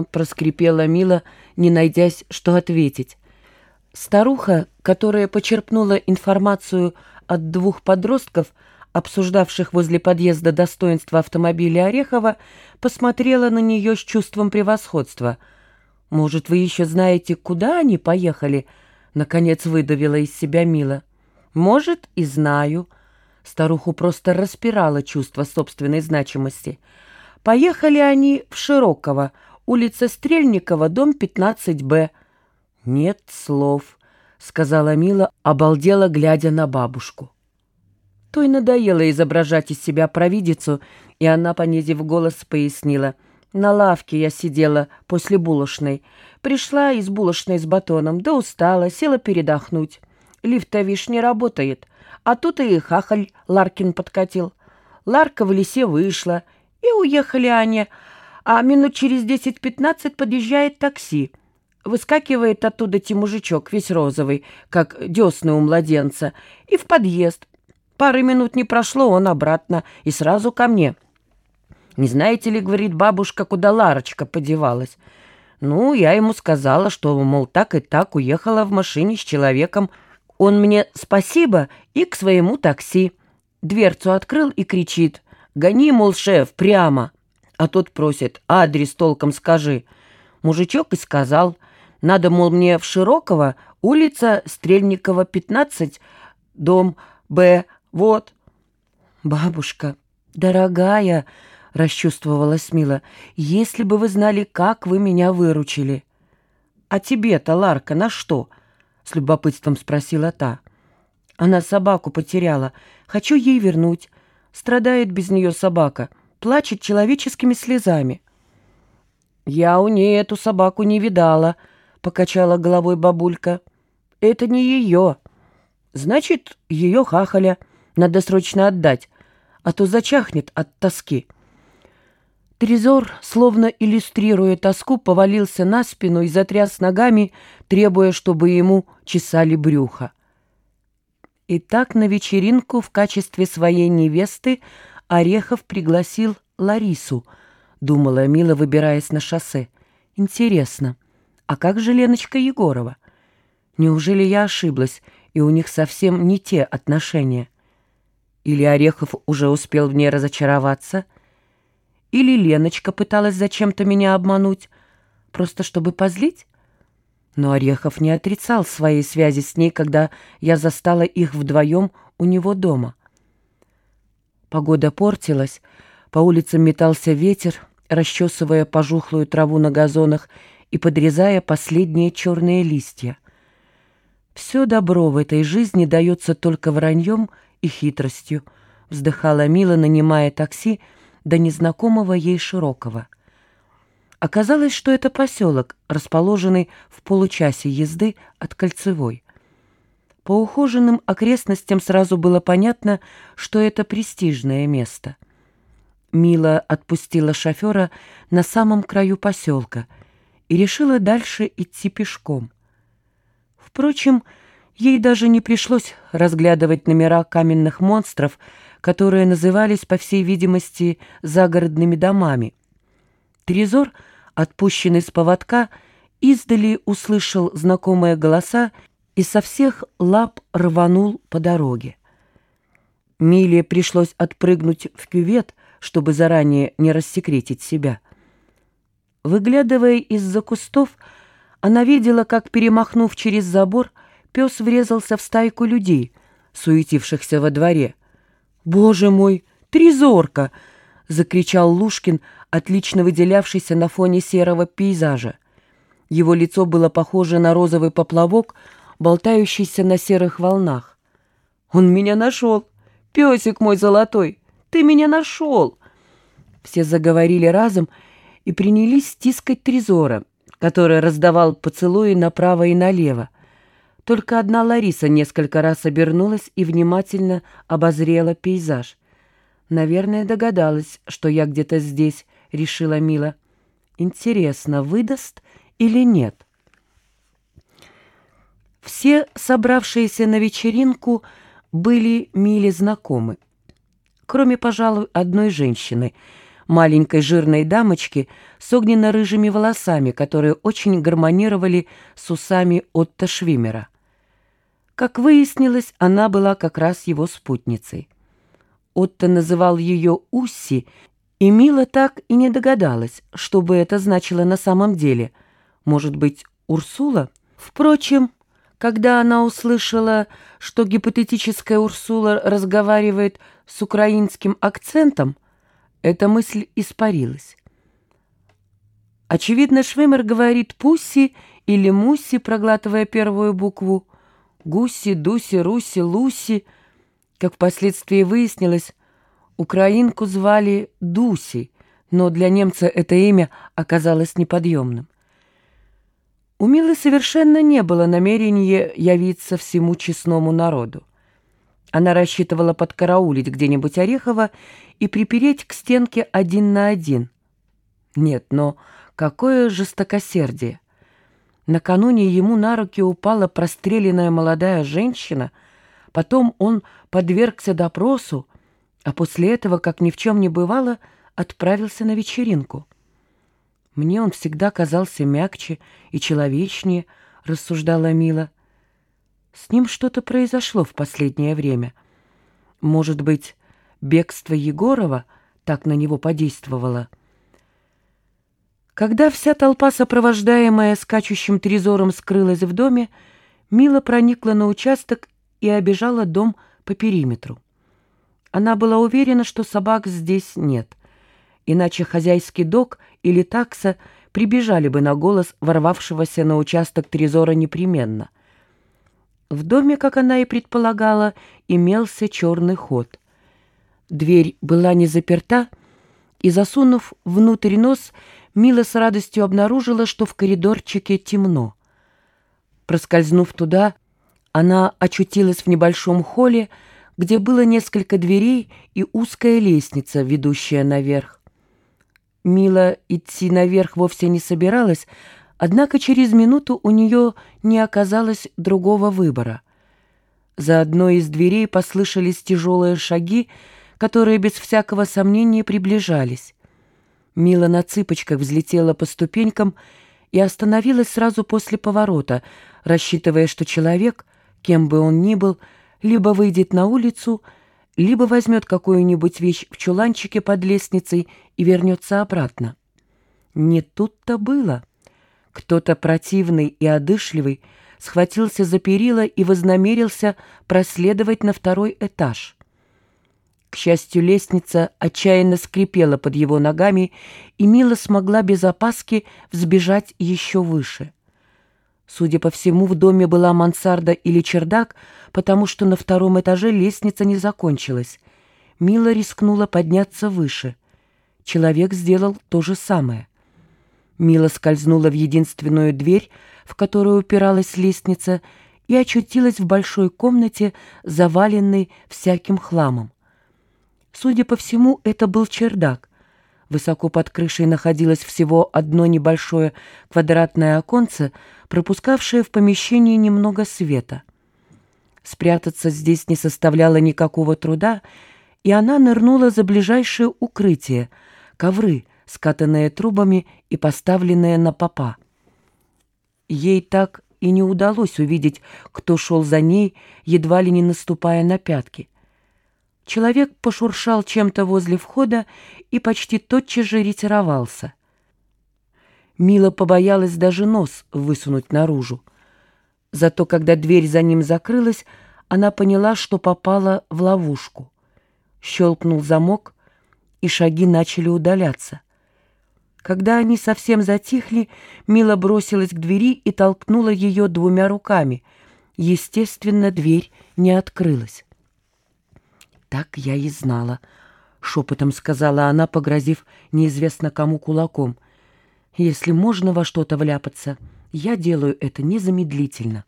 «Ага», — проскрипела Мила, не найдясь, что ответить. Старуха, которая почерпнула информацию от двух подростков, обсуждавших возле подъезда достоинства автомобиля Орехова, посмотрела на нее с чувством превосходства. «Может, вы еще знаете, куда они поехали?» — наконец выдавила из себя Мила. «Может, и знаю». Старуху просто распирало чувство собственной значимости. Поехали они в Широково, улица Стрельникова, дом 15Б. «Нет слов», — сказала Мила, обалдела, глядя на бабушку. Той надоело изображать из себя провидицу, и она, понизив голос, пояснила. «На лавке я сидела после булочной. Пришла из булочной с батоном, да устала, села передохнуть. Лифт-то, вишь, не работает. А тут и хахаль Ларкин подкатил. Ларка в лесе вышла, и уехали они. А минут через десять-пятнадцать подъезжает такси. Выскакивает оттуда те мужичок, весь розовый, как десны у младенца, и в подъезд. Пары минут не прошло, он обратно, и сразу ко мне. «Не знаете ли, — говорит бабушка, — куда Ларочка подевалась?» Ну, я ему сказала, что, мол, так и так уехала в машине с человеком. Он мне спасибо и к своему такси. Дверцу открыл и кричит. «Гони, мол, шеф, прямо!» А тот просит, адрес толком скажи. Мужичок и сказал, надо, мол, мне в Широкого, улица Стрельникова, 15, дом Б, вот. «Бабушка, дорогая!» — расчувствовалась Мила. «Если бы вы знали, как вы меня выручили!» «А тебе-то, Ларка, на что?» — с любопытством спросила та. «Она собаку потеряла. Хочу ей вернуть. Страдает без нее собака. Плачет человеческими слезами». «Я у ней эту собаку не видала», — покачала головой бабулька. «Это не ее. Значит, ее хахаля. Надо срочно отдать, а то зачахнет от тоски». Трезор, словно иллюстрируя тоску, повалился на спину и затряс ногами, требуя, чтобы ему чесали брюхо. И так на вечеринку в качестве своей невесты Орехов пригласил Ларису, думала Мила, выбираясь на шоссе. Интересно, а как же Леночка Егорова? Неужели я ошиблась, и у них совсем не те отношения? Или Орехов уже успел в ней разочароваться — или Леночка пыталась зачем-то меня обмануть, просто чтобы позлить? Но Орехов не отрицал своей связи с ней, когда я застала их вдвоем у него дома. Погода портилась, по улицам метался ветер, расчесывая пожухлую траву на газонах и подрезая последние черные листья. «Все добро в этой жизни дается только враньем и хитростью», вздыхала Мила, нанимая такси, до незнакомого ей Широкого. Оказалось, что это поселок, расположенный в получасе езды от Кольцевой. По ухоженным окрестностям сразу было понятно, что это престижное место. Мила отпустила шофера на самом краю поселка и решила дальше идти пешком. Впрочем, ей даже не пришлось разглядывать номера каменных монстров, которые назывались, по всей видимости, загородными домами. Трезор, отпущенный с поводка, издали услышал знакомые голоса и со всех лап рванул по дороге. Миле пришлось отпрыгнуть в кювет, чтобы заранее не рассекретить себя. Выглядывая из-за кустов, она видела, как, перемахнув через забор, пес врезался в стайку людей, суетившихся во дворе. «Боже мой, трезорка!» — закричал Лушкин, отлично выделявшийся на фоне серого пейзажа. Его лицо было похоже на розовый поплавок, болтающийся на серых волнах. «Он меня нашел! Песик мой золотой! Ты меня нашел!» Все заговорили разом и принялись стискать Трезора, который раздавал поцелуи направо и налево. Только одна Лариса несколько раз обернулась и внимательно обозрела пейзаж. «Наверное, догадалась, что я где-то здесь», — решила Мила. «Интересно, выдаст или нет?» Все собравшиеся на вечеринку были Миле знакомы. Кроме, пожалуй, одной женщины, маленькой жирной дамочки с огненно-рыжими волосами, которые очень гармонировали с усами Отто Швимера. Как выяснилось, она была как раз его спутницей. Отто называл ее Усси, и Мила так и не догадалась, что бы это значило на самом деле. Может быть, Урсула? Впрочем, когда она услышала, что гипотетическая Урсула разговаривает с украинским акцентом, эта мысль испарилась. Очевидно, Швемер говорит «пусси» или «мусси», проглатывая первую букву. «Гуси», «дуси», «руси», «луси». Как впоследствии выяснилось, украинку звали Дуси, но для немца это имя оказалось неподъемным. У Милы совершенно не было намерения явиться всему честному народу. Она рассчитывала подкараулить где-нибудь Орехова и припереть к стенке один на один. Нет, но какое жестокосердие! Накануне ему на руки упала простреленная молодая женщина, потом он подвергся допросу, а после этого, как ни в чем не бывало, отправился на вечеринку. Мне он всегда казался мягче и человечнее, рассуждала Мила. С ним что-то произошло в последнее время. Может быть, бегство Егорова так на него подействовало. Когда вся толпа, сопровождаемая скачущим трезором, скрылась в доме, Мила проникла на участок и обежала дом по периметру. Она была уверена, что собак здесь нет иначе хозяйский док или такса прибежали бы на голос ворвавшегося на участок Трезора непременно. В доме, как она и предполагала, имелся черный ход. Дверь была не заперта, и, засунув внутрь нос, Мила с радостью обнаружила, что в коридорчике темно. Проскользнув туда, она очутилась в небольшом холле, где было несколько дверей и узкая лестница, ведущая наверх. Мила идти наверх вовсе не собиралась, однако через минуту у нее не оказалось другого выбора. За одной из дверей послышались тяжелые шаги, которые без всякого сомнения приближались. Мила на цыпочках взлетела по ступенькам и остановилась сразу после поворота, рассчитывая, что человек, кем бы он ни был, либо выйдет на улицу, возьмет какую-нибудь вещь в чуланчике под лестницей и вернется обратно. Не тут-то было. Кто-то противный и одышливый схватился за перила и вознамерился проследовать на второй этаж. К счастью, лестница отчаянно скрипела под его ногами, и Мила смогла без опаски взбежать еще выше. Судя по всему, в доме была мансарда или чердак, потому что на втором этаже лестница не закончилась. Мила рискнула подняться выше. Человек сделал то же самое. Мила скользнула в единственную дверь, в которую упиралась лестница, и очутилась в большой комнате, заваленной всяким хламом. Судя по всему, это был чердак. Высоко под крышей находилось всего одно небольшое квадратное оконце, пропускавшее в помещении немного света. Спрятаться здесь не составляло никакого труда, и она нырнула за ближайшее укрытие — ковры, скатанные трубами и поставленные на попа. Ей так и не удалось увидеть, кто шел за ней, едва ли не наступая на пятки. Человек пошуршал чем-то возле входа и почти тотчас же ретировался. Мила побоялась даже нос высунуть наружу. Зато когда дверь за ним закрылась, она поняла, что попала в ловушку. Щелкнул замок, и шаги начали удаляться. Когда они совсем затихли, Мила бросилась к двери и толкнула ее двумя руками. Естественно, дверь не открылась. «Так я и знала», — шепотом сказала она, погрозив неизвестно кому кулаком. «Если можно во что-то вляпаться, я делаю это незамедлительно».